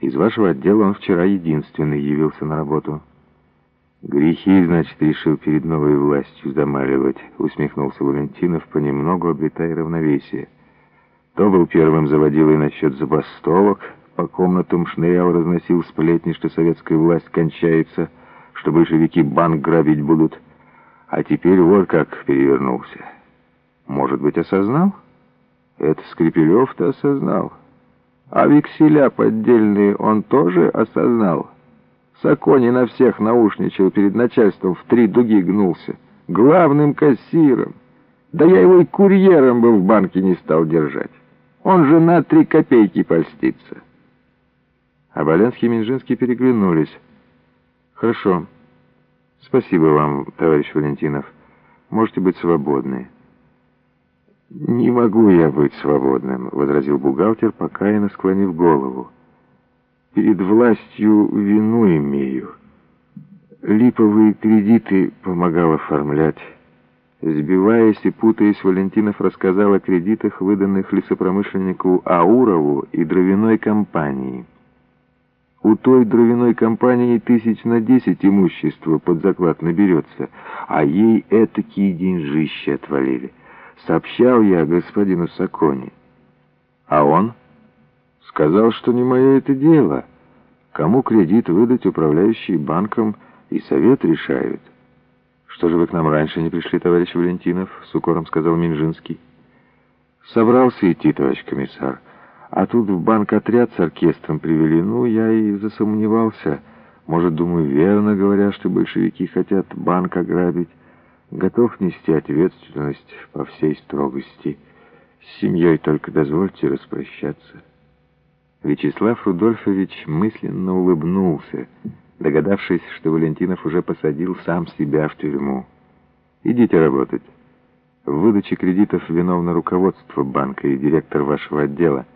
Из вашего отдела он вчера единственный явился на работу». «Грехи, значит, решил перед новой властью замаливать», — усмехнулся Валентинов, понемногу обретая равновесие. То был первым заводилой насчет забастовок, по комнатам шнырял, разносил сплетни, что советская власть кончается, что большевики банк грабить будут, а теперь вот как перевернулся. Может быть, осознал? Это Скрипелев-то осознал. А векселя поддельные он тоже осознал. Сакони на всех наушничал, перед начальством в три дуги гнулся. Главным кассиром. Да я его и курьером бы в банке не стал держать. Он же на три копейки польстится. А Боленский и Минжинский переглянулись. «Хорошо. Спасибо вам, товарищ Валентинов. Можете быть свободны». «Не могу я быть свободным», — возразил бухгалтер, покаянно склонив голову. «Перед властью вину имею. Липовые кредиты помогал оформлять». Сбиваясь и путаясь, Валентинов рассказал о кредитах, выданных лесопромышленнику Аурову и дровяной компании. У той дровяной компании тысяч на десять имущества под заклад наберется, а ей этакие деньжища отвалили. Сообщал я господину Сакони. А он сказал, что не мое это дело. Кому кредит выдать управляющий банком и совет решают. «Что же вы к нам раньше не пришли, товарищ Валентинов?» — с укором сказал Минжинский. «Собрался идти, товарищ комиссар. А тут в банк отряд с оркестром привели. Ну, я и засомневался. Может, думаю, верно говоря, что большевики хотят банк ограбить готов нести ответственность по всей строгости. С семьей только дозвольте распрощаться». Вячеслав Рудольфович мысленно улыбнулся, догадавшись, что Валентинов уже посадил сам себя в тюрьму. «Идите работать. В выдаче кредитов виновно руководство банка и директор вашего отдела.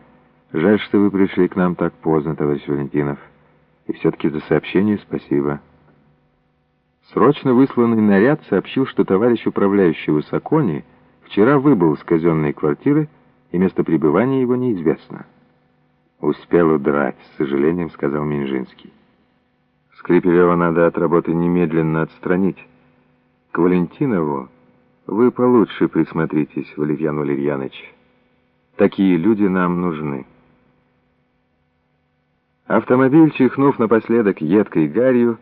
Жаль, что вы пришли к нам так поздно, товарищ Валентинов. И все-таки за сообщение спасибо». Срочно высланный наряд сообщил, что товарищ управляющий Высокони вчера выбыл из казенной квартиры, и место пребывания его неизвестно. «Успел удрать», — с сожалением сказал Минжинский. «Скрипелева надо от работы немедленно отстранить. К Валентинову вы получше присмотритесь, Валерьян Валерьяныч. Такие люди нам нужны». Автомобиль, чихнув напоследок едкой гарью,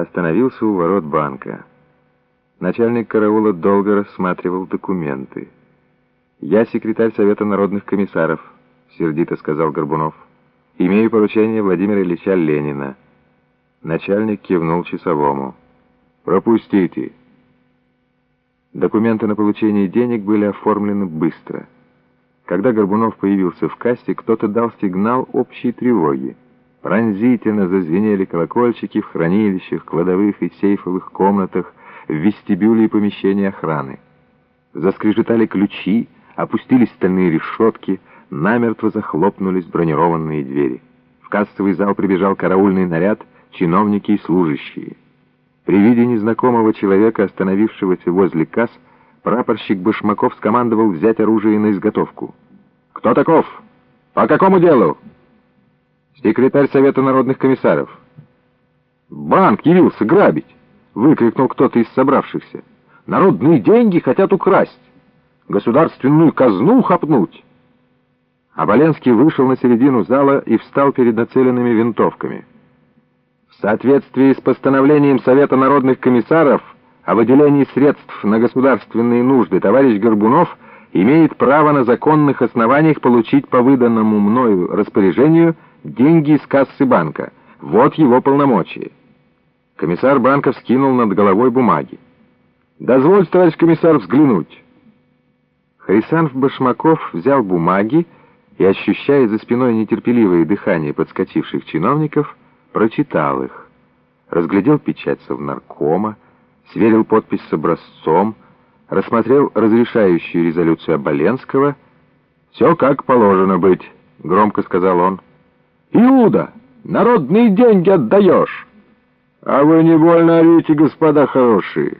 остановился у ворот банка. Начальник караула долго рассматривал документы. «Я секретарь Совета народных комиссаров», — сердито сказал Горбунов. «Имею поручение Владимира Ильича Ленина». Начальник кивнул часовому. «Пропустите». Документы на получение денег были оформлены быстро. Когда Горбунов появился в кассе, кто-то дал сигнал общей тревоги. Пронзительно зазвенели колокольчики в хранилищах, кладовых и сейфовых комнатах, в вестибюле и помещении охраны. Заскрежетали ключи, опустились стальные решетки, намертво захлопнулись бронированные двери. В кассовый зал прибежал караульный наряд, чиновники и служащие. При виде незнакомого человека, остановившегося возле касс, прапорщик Башмаков скомандовал взять оружие на изготовку. «Кто таков? По какому делу?» Секретарь Совета народных комиссаров. «Банк явился грабить!» — выкрикнул кто-то из собравшихся. «Народные деньги хотят украсть! Государственную казну хапнуть!» Аболенский вышел на середину зала и встал перед нацеленными винтовками. В соответствии с постановлением Совета народных комиссаров о выделении средств на государственные нужды товарищ Горбунов имеет право на законных основаниях получить по выданному мною распоряжению деньги из кассы банка. Вот его полномочия. Комиссар банка вскинул над головой бумаги. «Дозвольте, товарищ комиссар, взглянуть». Хрисанф Башмаков взял бумаги и, ощущая за спиной нетерпеливое дыхание подскочивших чиновников, прочитал их. Разглядел печать совнаркома, сверил подпись с образцом, рассмотрел разрешающую резолюцию Оболенского. «Все как положено быть», — громко сказал он. Иуда, народные деньги отдаешь. А вы не больно орите, господа хорошие.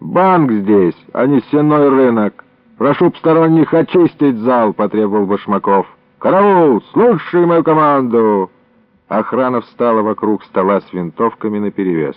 Банк здесь, а не сенной рынок. Прошу посторонних очистить зал, потребовал Башмаков. Караул, слушай мою команду. Охрана встала вокруг стола с винтовками наперевес.